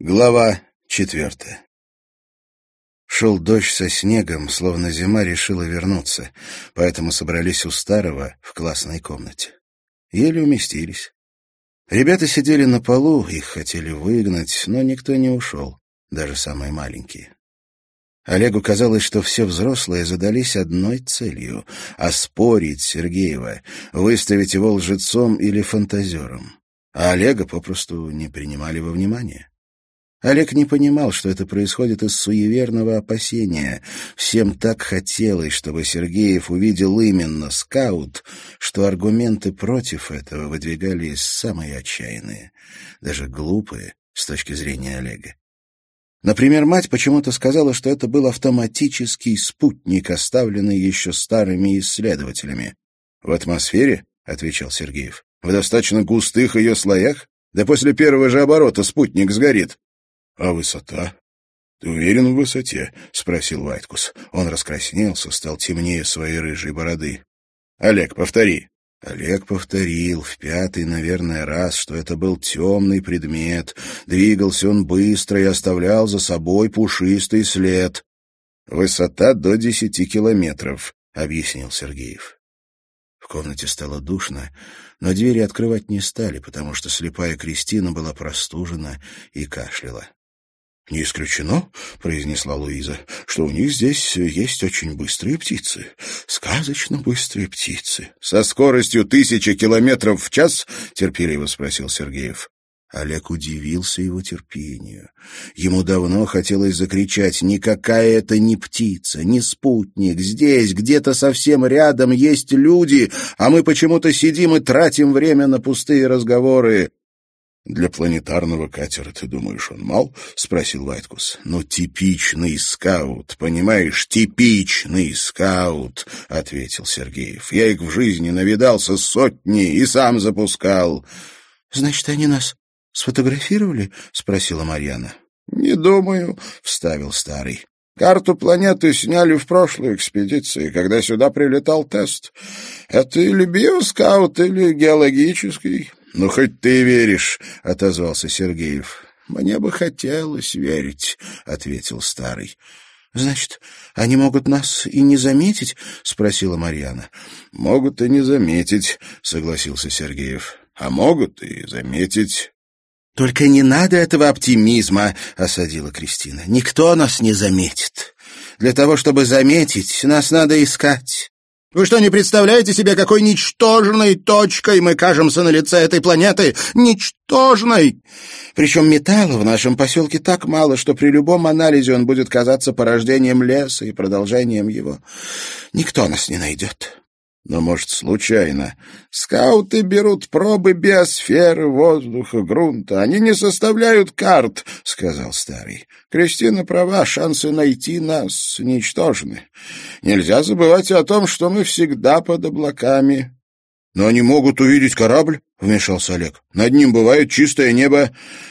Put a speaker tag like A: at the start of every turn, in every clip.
A: Глава четвертая Шел дождь со снегом, словно зима решила вернуться, поэтому собрались у старого в классной комнате. Еле уместились. Ребята сидели на полу, их хотели выгнать, но никто не ушел, даже самые маленькие. Олегу казалось, что все взрослые задались одной целью — оспорить Сергеева, выставить его лжецом или фантазером. А Олега попросту не принимали во внимание. Олег не понимал, что это происходит из суеверного опасения. Всем так хотелось, чтобы Сергеев увидел именно скаут, что аргументы против этого выдвигались самые отчаянные, даже глупые с точки зрения Олега. Например, мать почему-то сказала, что это был автоматический спутник, оставленный еще старыми исследователями. «В атмосфере?» — отвечал Сергеев. «В достаточно густых ее слоях? Да после первого же оборота спутник сгорит. «А высота?» «Ты уверен в высоте?» — спросил Вайткус. Он раскраснелся, стал темнее своей рыжей бороды. «Олег, повтори». Олег повторил в пятый, наверное, раз, что это был темный предмет. Двигался он быстро и оставлял за собой пушистый след. «Высота до десяти километров», — объяснил Сергеев. В комнате стало душно, но двери открывать не стали, потому что слепая Кристина была простужена и кашляла. «Не исключено», — произнесла Луиза, — «что у них здесь есть очень быстрые птицы, сказочно быстрые птицы». «Со скоростью тысячи километров в час?» — терпеливо спросил Сергеев. Олег удивился его терпению. Ему давно хотелось закричать «Никакая это не птица, не спутник. Здесь, где-то совсем рядом, есть люди, а мы почему-то сидим и тратим время на пустые разговоры. «Для планетарного катера, ты думаешь, он мал?» — спросил Вайткус. «Ну, типичный скаут, понимаешь, типичный скаут», — ответил Сергеев. «Я их в жизни навидался сотни и сам запускал». «Значит, они нас сфотографировали?» — спросила Марьяна. «Не думаю», — вставил старый. Карту планеты сняли в прошлой экспедиции, когда сюда прилетал тест. Это или биоскаут, или геологический. «Ну, хоть ты веришь», — отозвался Сергеев. «Мне бы хотелось верить», — ответил старый. «Значит, они могут нас и не заметить?» — спросила Марьяна. «Могут и не заметить», — согласился Сергеев. «А могут и заметить». «Только не надо этого оптимизма», — осадила Кристина. «Никто нас не заметит. Для того, чтобы заметить, нас надо искать. Вы что, не представляете себе, какой ничтожной точкой мы кажемся на лице этой планеты? Ничтожной! Причем металла в нашем поселке так мало, что при любом анализе он будет казаться порождением леса и продолжением его. Никто нас не найдет. Но, может, случайно. Скауты берут пробы биосферы, воздуха, грунта. Они не составляют карт, — сказал старый. Кристина права, шансы найти нас ничтожны. Нельзя забывать о том, что мы всегда под облаками. Но они могут увидеть корабль, — вмешался Олег. Над ним бывает чистое небо.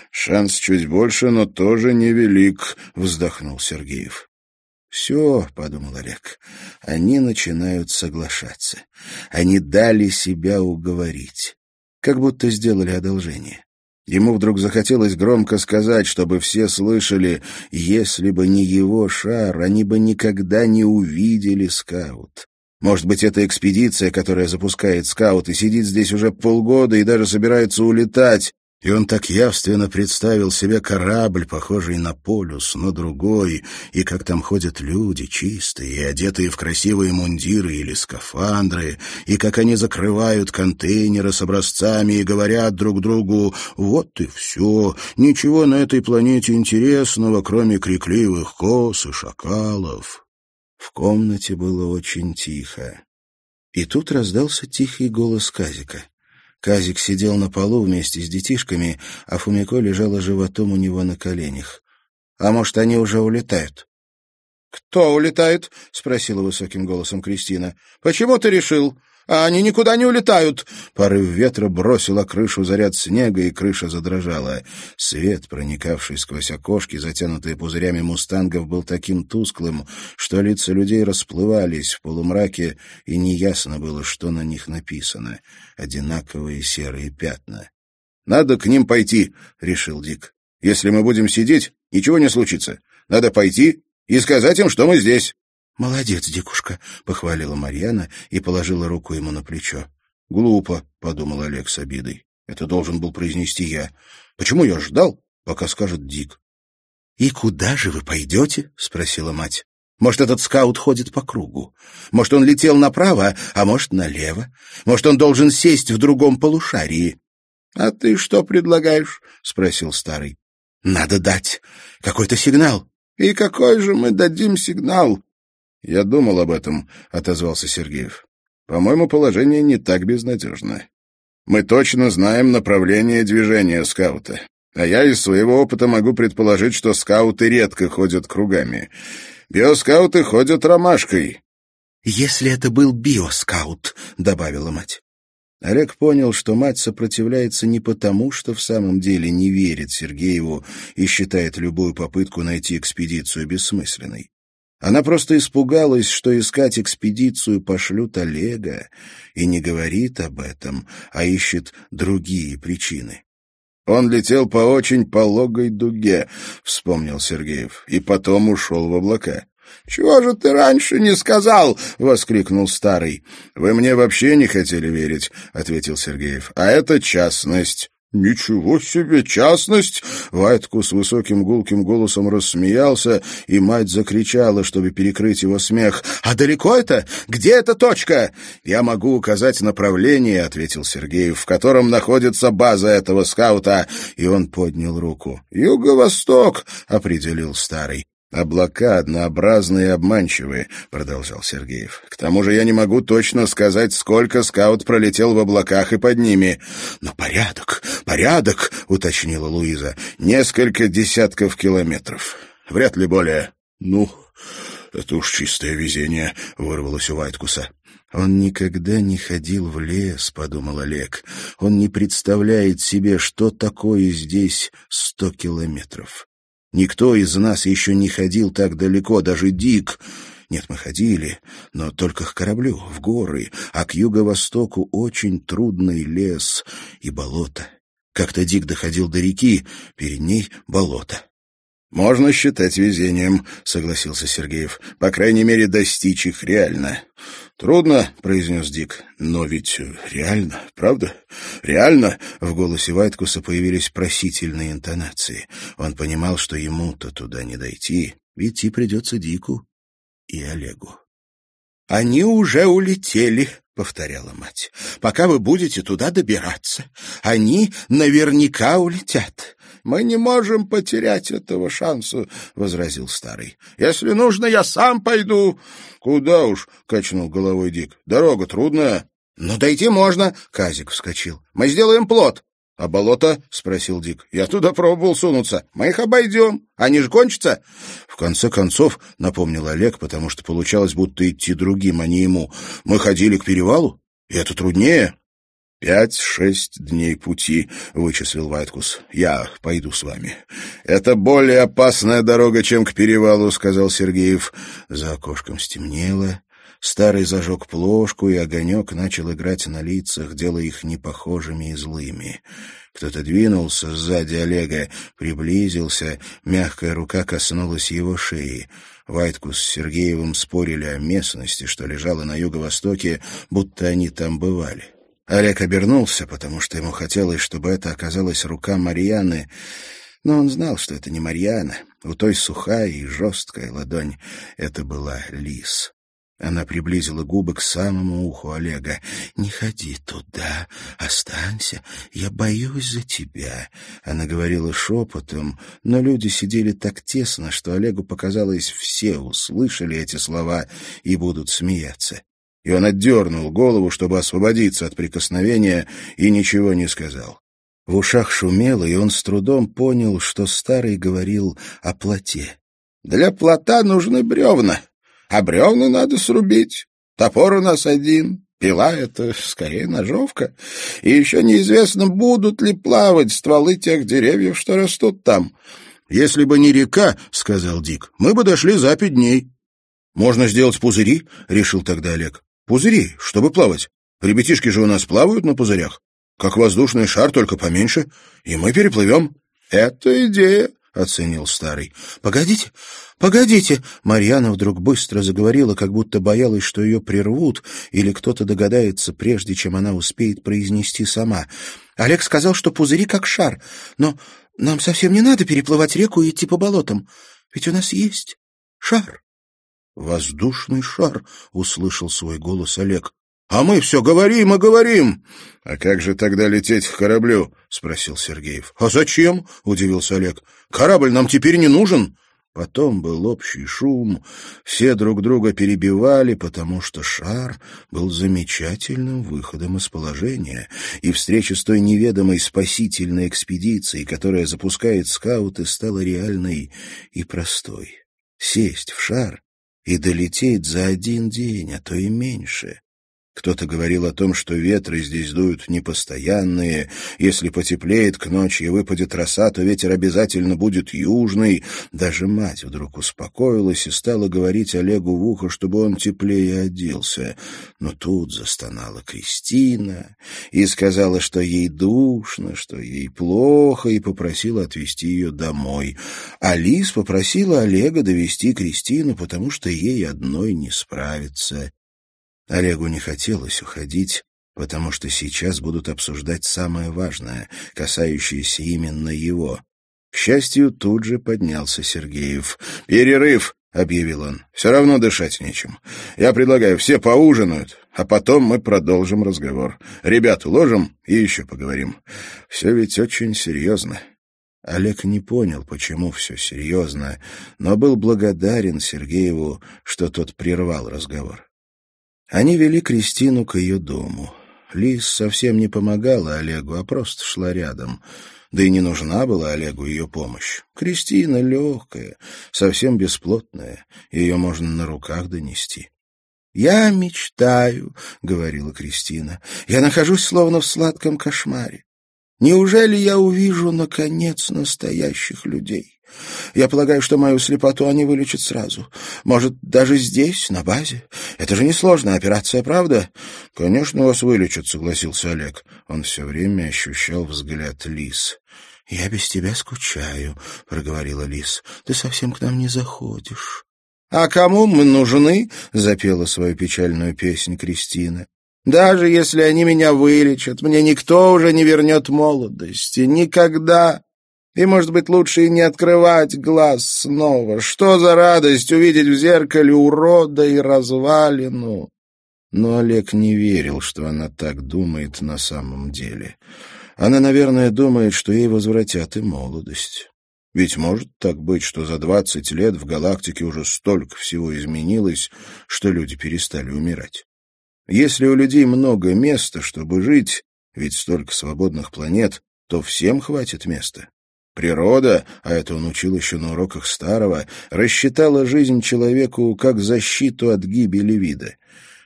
A: Шанс чуть больше, но тоже невелик, — вздохнул Сергеев. «Все», — подумал Олег, — «они начинают соглашаться. Они дали себя уговорить, как будто сделали одолжение». Ему вдруг захотелось громко сказать, чтобы все слышали, если бы не его шар, они бы никогда не увидели скаут. Может быть, это экспедиция, которая запускает скаут, и сидит здесь уже полгода и даже собирается улетать, и он так явственно представил себе корабль, похожий на полюс, но другой, и как там ходят люди, чистые и одетые в красивые мундиры или скафандры, и как они закрывают контейнеры с образцами и говорят друг другу «Вот и все, ничего на этой планете интересного, кроме крикливых кос и шакалов». В комнате было очень тихо. И тут раздался тихий голос Казика. Казик сидел на полу вместе с детишками, а Фумико лежала животом у него на коленях. «А может, они уже улетают?» «Кто улетает?» — спросила высоким голосом Кристина. «Почему ты решил? А они никуда не улетают!» Порыв ветра бросила крышу заряд снега, и крыша задрожала. Свет, проникавший сквозь окошки, затянутые пузырями мустангов, был таким тусклым, что лица людей расплывались в полумраке, и неясно было, что на них написано. Одинаковые серые пятна. «Надо к ним пойти», — решил Дик. Если мы будем сидеть, ничего не случится. Надо пойти и сказать им, что мы здесь».
B: «Молодец, Дикушка», — похвалила Марьяна и положила руку ему на плечо.
A: «Глупо», — подумал Олег с обидой. «Это должен был произнести я. Почему я ждал, пока скажет Дик?»
B: «И куда же вы пойдете?» — спросила мать. «Может, этот скаут ходит по кругу? Может, он летел направо, а может, налево? Может, он должен сесть в другом полушарии?»
A: «А ты что предлагаешь?» — спросил старый.
B: «Надо дать какой-то сигнал».
A: «И какой же мы дадим сигнал?» «Я думал об этом», — отозвался Сергеев. «По-моему, положение не так безнадежно. Мы точно знаем направление движения скаута. А я из своего опыта могу предположить, что скауты редко ходят кругами. Биоскауты ходят ромашкой».
B: «Если это был биоскаут», — добавила мать.
A: Олег понял, что мать сопротивляется не потому, что в самом деле не верит Сергееву и считает любую попытку найти экспедицию бессмысленной. Она просто испугалась, что искать экспедицию пошлют Олега, и не говорит об этом, а ищет другие причины. «Он летел по очень пологой дуге», — вспомнил Сергеев, — «и потом ушел в облака. «Чего же ты раньше не сказал?» — воскликнул старый. «Вы мне вообще не хотели верить», — ответил Сергеев. «А это частность». «Ничего себе, частность!» Вайтку с высоким гулким голосом рассмеялся, и мать закричала, чтобы перекрыть его смех. «А далеко это? Где эта точка?» «Я могу указать направление», — ответил Сергеев, «в котором находится база этого скаута». И он поднял руку. «Юго-восток», — определил старый. «Облака однообразные и обманчивые», — продолжал Сергеев. «К тому же я не могу точно сказать, сколько скаут пролетел в облаках и под ними».
B: «Но порядок, порядок», — уточнила Луиза.
A: «Несколько десятков километров. Вряд ли более».
B: «Ну, это уж чистое везение», — вырвалось у Вайткуса.
A: «Он никогда не ходил в лес», — подумал Олег. «Он не представляет себе, что такое здесь сто километров». Никто из нас еще не ходил так далеко, даже Дик. Нет, мы ходили, но только к кораблю, в горы, а к юго-востоку очень трудный лес и болото. Как-то Дик доходил до реки, перед ней болото. «Можно считать везением», — согласился Сергеев. «По крайней мере, достичь их реально». «Трудно», — произнес Дик. «Но ведь реально, правда? Реально?» В голосе Вайткуса появились просительные интонации. Он понимал, что ему-то туда не дойти. Идти придется Дику и Олегу.
B: «Они уже улетели», — повторяла мать. «Пока вы будете туда добираться, они наверняка улетят.
A: «Мы не можем потерять этого шанса», — возразил старый. «Если нужно, я сам пойду». «Куда уж?» — качнул головой Дик. «Дорога трудная».
B: «Но дойти можно», — Казик вскочил. «Мы сделаем плот».
A: «А болото?» — спросил Дик. «Я туда пробовал сунуться. Мы их обойдем. Они же кончатся?» «В конце концов», — напомнил Олег, потому что получалось, будто идти другим, а не ему. «Мы ходили к перевалу, и это труднее». «Пять-шесть дней пути», — вычислил Вайткус. «Я пойду с вами». «Это более опасная дорога, чем к перевалу», — сказал Сергеев. За окошком стемнело. Старый зажег плошку, и огонек начал играть на лицах, делая их непохожими и злыми. Кто-то двинулся сзади Олега, приблизился, мягкая рука коснулась его шеи. Вайткус с Сергеевым спорили о местности, что лежало на юго-востоке, будто они там бывали. Олег обернулся, потому что ему хотелось, чтобы это оказалась рука Марьяны, но он знал, что это не Марьяна. У той сухая и жесткая ладонь это была лис. Она приблизила губы к самому уху Олега. «Не ходи туда, останься, я боюсь за тебя». Она говорила шепотом, но люди сидели так тесно, что Олегу показалось, все услышали эти слова и будут смеяться и он отдернул голову, чтобы освободиться от прикосновения, и ничего не сказал. В ушах шумело, и он с трудом понял, что старый говорил о плоте. «Для плота нужны бревна, а бревна надо срубить. Топор у нас один, пила — это скорее ножовка, и еще неизвестно, будут ли плавать стволы тех деревьев, что растут там». «Если бы не река, — сказал Дик, — мы бы дошли за пять дней». «Можно сделать пузыри?» — решил тогда Олег. Пузыри, чтобы плавать. Ребятишки же у нас плавают на пузырях. Как воздушный шар, только поменьше. И мы переплывем.
B: Это идея, оценил старый. Погодите, погодите, Марьяна вдруг быстро заговорила, как будто боялась, что ее прервут или кто-то догадается, прежде чем она успеет произнести сама. Олег сказал, что пузыри как шар, но нам совсем не надо переплывать реку и идти по болотам, ведь у нас есть шар. «Воздушный шар!» — услышал свой голос Олег. «А мы все говорим и говорим!»
A: «А как же тогда лететь к кораблю?» — спросил Сергеев.
B: «А зачем?» — удивился Олег. «Корабль нам теперь не нужен!» Потом был общий шум, все друг друга перебивали, потому что шар был замечательным выходом из положения, и встреча с той неведомой спасительной экспедицией, которая запускает скауты, стала реальной и простой. Сесть в шар и долететь за один день, а то и меньше. Кто-то говорил о том, что ветры здесь дуют непостоянные. Если потеплеет к ночи и выпадет роса, то ветер обязательно будет южный. Даже мать вдруг успокоилась и стала говорить Олегу в ухо, чтобы он теплее оделся. Но тут застонала Кристина и сказала, что ей душно, что ей плохо, и попросила отвезти ее домой. Алис попросила Олега довести Кристину, потому что ей одной не справиться. Олегу не хотелось уходить, потому что сейчас будут обсуждать самое важное, касающееся именно его. К счастью, тут же поднялся Сергеев. «Перерыв!» — объявил он. «Все равно дышать нечем. Я предлагаю, все поужинают, а потом мы продолжим разговор. Ребят уложим и еще поговорим. Все ведь очень серьезно». Олег не понял, почему все серьезно, но был благодарен Сергееву, что тот прервал разговор. Они вели Кристину к ее дому. Лис совсем не помогала Олегу, а просто шла рядом. Да и не нужна была Олегу ее помощь. Кристина легкая, совсем бесплотная, ее можно на руках донести. «Я мечтаю», — говорила Кристина. «Я нахожусь словно в сладком кошмаре. Неужели я увижу, наконец, настоящих людей?» Я полагаю, что мою слепоту они вылечат сразу. Может, даже здесь, на базе? Это же несложная операция, правда? — Конечно, вас вылечат, — согласился Олег. Он все время ощущал взгляд Лис. — Я без тебя скучаю, — проговорила Лис. — Ты совсем к нам не заходишь. — А кому мы нужны? — запела свою печальную песнь Кристина. Даже если они меня вылечат, мне никто уже не вернет молодости. Никогда. И, может быть, лучше и не открывать глаз снова. Что за радость увидеть в зеркале урода и развалину? Но Олег не верил, что она так думает на самом деле. Она, наверное, думает, что ей возвратят и молодость. Ведь может так быть, что за двадцать лет в галактике уже столько всего изменилось, что люди перестали умирать. Если у людей много места, чтобы жить, ведь столько свободных планет, то всем хватит места. Природа, а это он учил еще на уроках старого, рассчитала жизнь человеку как защиту от гибели вида.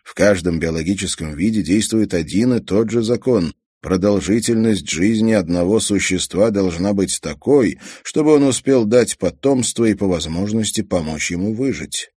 B: В каждом биологическом виде действует один и тот же закон. Продолжительность жизни одного существа должна быть такой, чтобы он успел дать потомство и по возможности помочь ему выжить.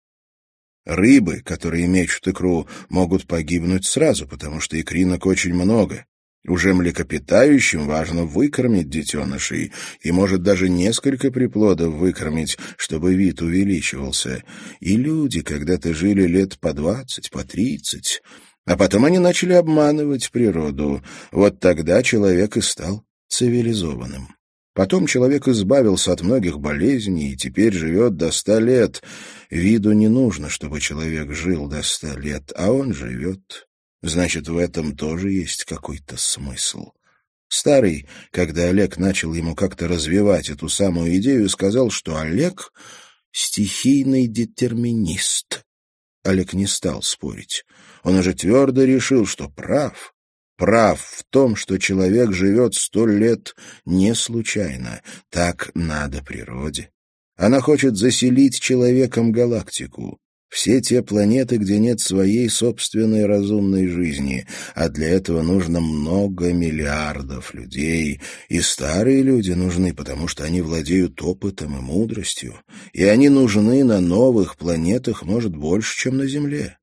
B: Рыбы, которые мечут икру, могут погибнуть сразу, потому что икринок очень много. Уже млекопитающим важно выкормить детенышей, и может даже несколько приплодов выкормить, чтобы вид увеличивался. И люди когда-то жили лет по двадцать, по тридцать, а потом они начали обманывать природу. Вот тогда человек и стал цивилизованным. Потом человек избавился от многих болезней и теперь живет до ста лет. Виду не нужно, чтобы человек жил до ста лет, а он живет. Значит, в этом тоже есть какой-то смысл. Старый, когда Олег начал ему как-то развивать эту самую идею, сказал, что Олег — стихийный детерминист. Олег не стал спорить. Он уже твердо решил, что прав. Прав в том, что человек живет сто лет не случайно. Так надо природе. Она хочет заселить человеком галактику все те планеты, где нет своей собственной разумной жизни, а для этого нужно много миллиардов людей, и старые люди нужны, потому что они владеют опытом и мудростью, и они нужны на новых планетах, может, больше, чем на Земле.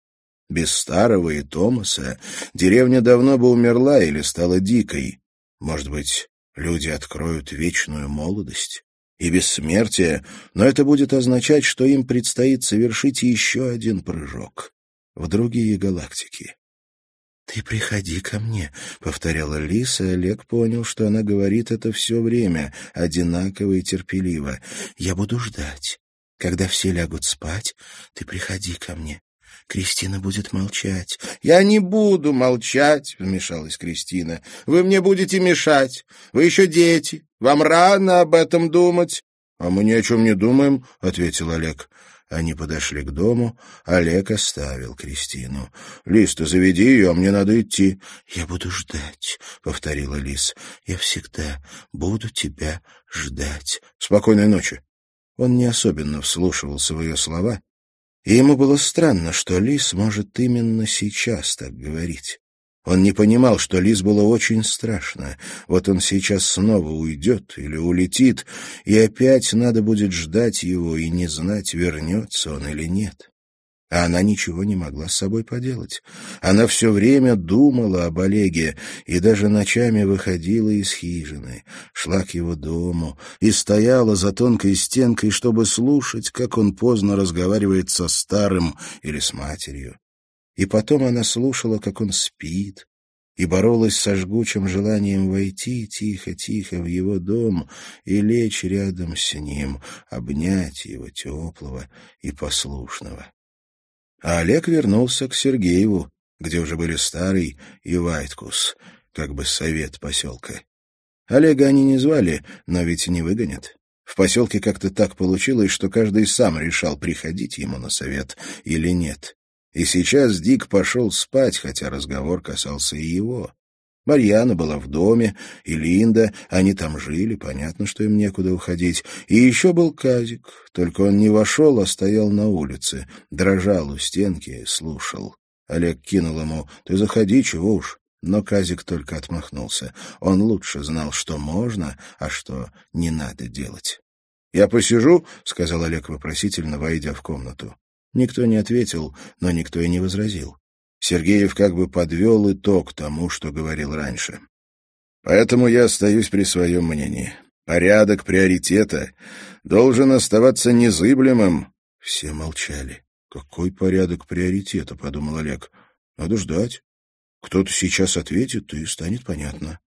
B: Без старого и Томаса деревня давно бы умерла или стала дикой. Может быть,
A: люди откроют вечную молодость и бессмертие, но это будет означать, что им предстоит совершить еще один прыжок в другие галактики. «Ты приходи ко мне», — повторяла Лиса, и Олег понял, что она говорит это все время, одинаково и терпеливо. «Я буду ждать. Когда все лягут спать, ты приходи ко мне. Кристина будет молчать. «Я не буду молчать», — вмешалась Кристина. «Вы мне будете мешать. Вы еще дети. Вам рано об этом думать».
B: «А мы ни о чем не думаем», — ответил Олег.
A: Они подошли к дому. Олег оставил Кристину. «Лис, ты заведи ее, а мне надо идти». «Я буду ждать», — повторила Лис. «Я всегда буду тебя ждать».
B: «Спокойной ночи».
A: Он не особенно вслушивался в ее слова, и ему было странно, что Лис может именно сейчас так говорить. Он не понимал, что Лис было очень страшно. Вот он сейчас снова уйдет или улетит, и опять надо будет ждать его и не знать, вернется он или нет. А она ничего не могла с собой поделать. Она все время думала об Олеге и даже ночами выходила из хижины, шла к его дому и стояла за тонкой стенкой, чтобы слушать, как он поздно разговаривает со старым или с матерью. И потом она слушала, как он спит, и боролась со жгучим желанием войти тихо-тихо в его дом и лечь рядом с ним, обнять его теплого и послушного. А Олег вернулся к Сергееву, где уже были Старый и Вайткус, как бы совет поселка. Олега они не звали, но ведь не выгонят. В поселке как-то так получилось, что каждый сам решал, приходить ему на совет или нет. И сейчас Дик пошел спать, хотя разговор касался и его. Марьяна была в доме, и Линда, они там жили, понятно, что им некуда уходить. И еще был Казик, только он не вошел, а стоял на улице, дрожал у стенки слушал. Олег кинул ему «Ты заходи, чего уж». Но Казик только отмахнулся. Он лучше знал, что можно, а что не надо делать. «Я посижу», — сказал Олег вопросительно, войдя в комнату. Никто не ответил, но никто и не возразил. Сергеев как бы подвел итог тому, что говорил раньше. Поэтому я остаюсь при своем мнении. Порядок приоритета должен оставаться незыблемым. Все молчали. «Какой порядок приоритета?» — подумал Олег. «Надо ждать. Кто-то сейчас ответит, и станет понятно».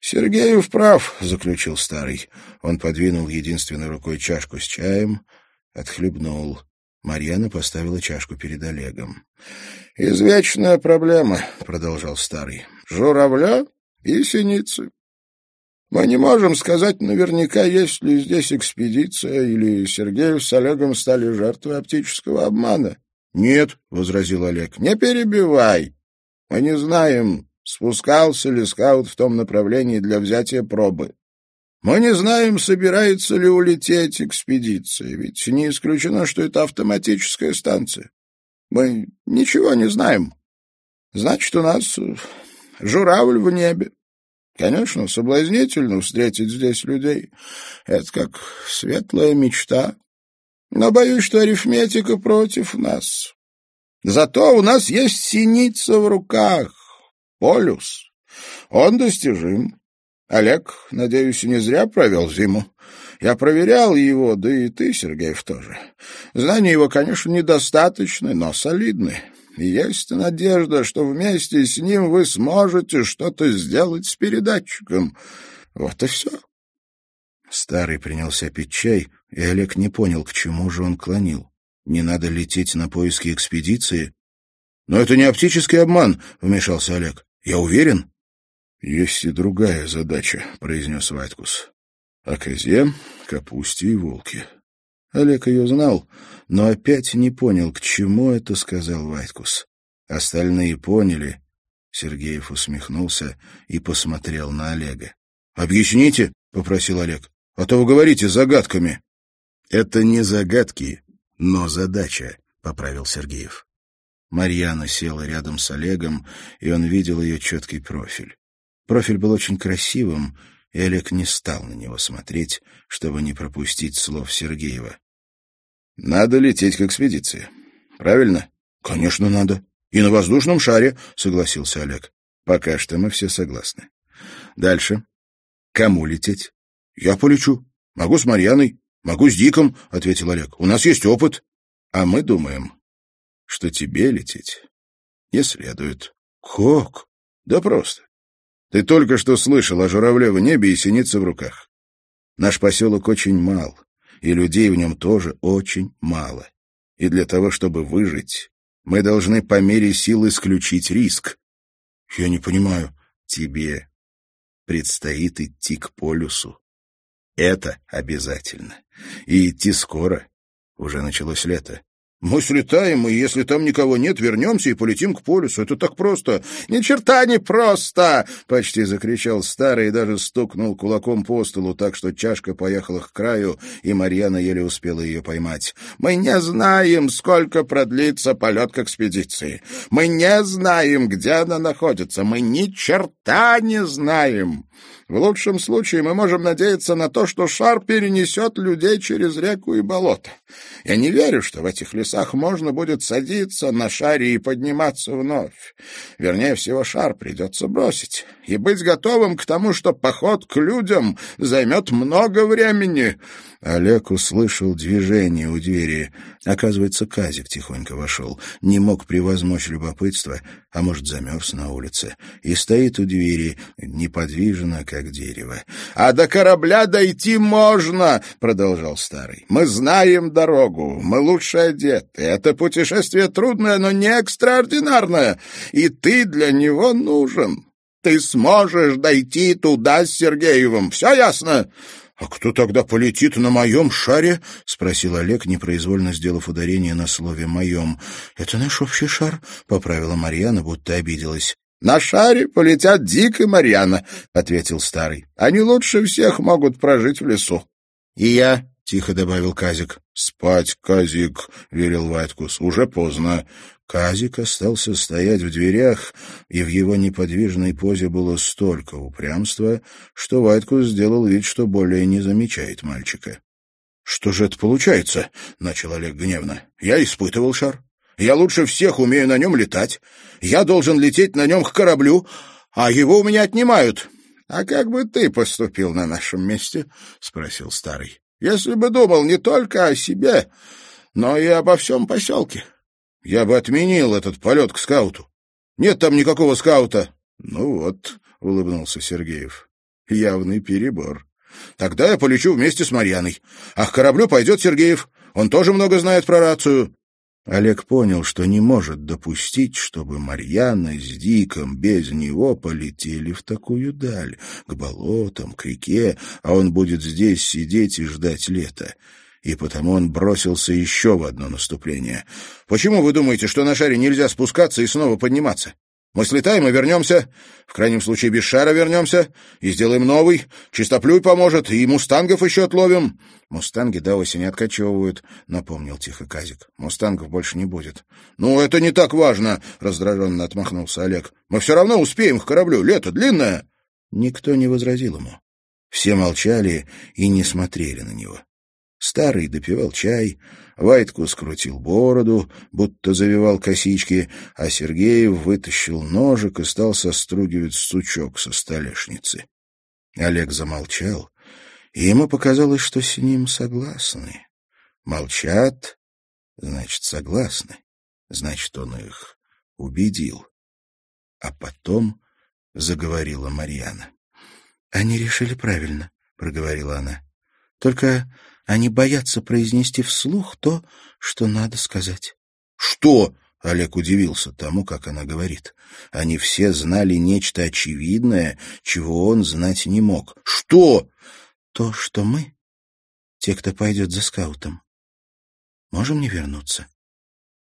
A: «Сергеев прав», — заключил старый. Он подвинул единственной рукой чашку с чаем, отхлебнул. Марьяна поставила чашку перед Олегом. «Извечная проблема», — продолжал старый. «Журавля и синицы. Мы не можем сказать наверняка, есть ли здесь экспедиция, или Сергеев с Олегом стали жертвой оптического обмана». «Нет», — возразил Олег, — «не перебивай. Мы не знаем, спускался ли скаут в том направлении для взятия пробы. Мы не знаем, собирается ли улететь экспедиция, ведь не исключено, что это автоматическая станция. Мы ничего не знаем. Значит, у нас журавль в небе. Конечно, соблазнительно встретить здесь людей. Это как светлая мечта. Но боюсь, что арифметика против нас. Зато у нас есть синица в руках, полюс. Он достижим. Олег, надеюсь, не зря провел зиму. Я проверял его, да и ты, Сергеев, тоже. Знания его, конечно, недостаточны, но солидны. Есть надежда, что вместе с ним вы сможете что-то сделать с передатчиком. Вот и все. Старый принялся пить чай, и Олег не понял, к чему же он клонил. Не надо лететь на поиски экспедиции? — Но это не оптический обман, — вмешался Олег. — Я уверен. «Есть и другая задача», — произнес Вайткус. «О козе, капусте и волке». Олег ее знал, но опять не понял, к чему это сказал Вайткус. Остальные поняли. Сергеев усмехнулся и посмотрел на Олега. «Объясните», — попросил Олег, — «а то вы говорите загадками». «Это не загадки, но задача», — поправил Сергеев. Марьяна села рядом с Олегом, и он видел ее четкий профиль. Профиль был очень красивым, Олег не стал на него смотреть, чтобы не пропустить слов Сергеева. «Надо лететь к экспедиции. Правильно?» «Конечно, надо. И на воздушном шаре», — согласился Олег. «Пока что мы все согласны. Дальше. Кому лететь?
B: Я полечу. Могу с Марьяной, могу с Диком, — ответил Олег. У нас есть опыт.
A: А мы думаем, что тебе лететь не следует.
B: Как?
A: Да просто. Ты только что слышал о журавлевом небе и синице в руках. Наш поселок очень мал, и людей в нем тоже очень мало. И для того, чтобы выжить, мы должны по мере сил исключить риск.
B: Я не понимаю.
A: Тебе предстоит идти к полюсу. Это обязательно. И идти скоро. Уже началось лето.
B: Мы слетаем, и если там никого нет, вернемся и полетим к полюсу. Это так просто.
A: Ни черта не просто! Почти закричал старый и даже стукнул кулаком по столу, так что чашка поехала к краю, и Марьяна еле успела ее поймать. Мы не знаем, сколько продлится полет к экспедиции. Мы не знаем, где она находится. Мы ни черта не знаем. В лучшем случае мы можем надеяться на то, что шар перенесет людей через реку и болото. Я не верю, что в этих лесах можно будет садиться на шаре и подниматься вновь. Вернее всего, шар придется бросить и быть готовым к тому, что поход к людям займет много времени. Олег услышал движение у двери. Оказывается, Казик тихонько вошел. Не мог превозмочь любопытство, а может, замерз на улице. И стоит у двери, неподвижно, как дерево. — А до корабля дойти можно, — продолжал старый. — Мы знаем дорогу, мы лучше одеты. Это путешествие трудное, но не экстраординарное. И ты для него нужен. Ты сможешь дойти туда с Сергеевым. Все ясно?
B: «А кто тогда полетит на моем шаре?» — спросил Олег, непроизвольно сделав ударение на слове «моем». «Это наш общий шар», — поправила Марьяна, будто обиделась.
A: «На шаре полетят Дик и Марьяна», — ответил старый. «Они лучше всех могут прожить в лесу».
B: «И я», — тихо добавил Казик.
A: «Спать, Казик», — велел Вайткус. «Уже поздно.
B: Казик остался стоять в дверях, и в его неподвижной позе было столько упрямства, что Вайтку сделал вид, что более не замечает мальчика.
A: — Что же это получается? — начал Олег гневно. — Я испытывал шар. Я лучше всех умею на нем летать. Я должен лететь на нем к кораблю, а его у меня отнимают. — А как бы ты поступил на нашем месте? — спросил старый. — Если бы думал не только о себе, но и обо всем поселке. — я бы отменил этот полет к скауту. Нет там никакого скаута. Ну вот, — улыбнулся Сергеев, — явный перебор. Тогда я полечу вместе с Марьяной. А к кораблю пойдет Сергеев. Он тоже много знает про рацию.
B: Олег понял, что не может допустить, чтобы Марьяна с Диком без него полетели в такую даль, к болотам, к реке, а он будет здесь сидеть и ждать лета и потому он бросился еще в одно наступление.
A: «Почему вы думаете, что на шаре нельзя спускаться и снова подниматься? Мы слетаем и вернемся. В крайнем случае без шара вернемся и сделаем новый. Чистоплюй поможет, и мустангов еще отловим».
B: «Мустанги до осени откачевывают», — напомнил тихо Казик. «Мустангов больше не будет».
A: «Ну, это не так важно», — раздраженно отмахнулся Олег. «Мы все равно успеем к кораблю. Лето длинное».
B: Никто не возразил ему. Все молчали и не смотрели на него. Старый допивал чай, Вайтку скрутил бороду, будто завивал косички, а Сергеев вытащил ножик и стал состругивать сучок со столешницы. Олег замолчал, и ему показалось, что с ним согласны. Молчат, значит, согласны, значит, он их убедил. А потом заговорила Марьяна. — Они решили правильно, — проговорила она. — Только они боятся произнести вслух то, что надо сказать.
A: «Что?» — Олег удивился тому, как она говорит. Они все знали нечто очевидное, чего он знать не мог. «Что?»
B: «То, что мы, те, кто пойдет за скаутом, можем не вернуться».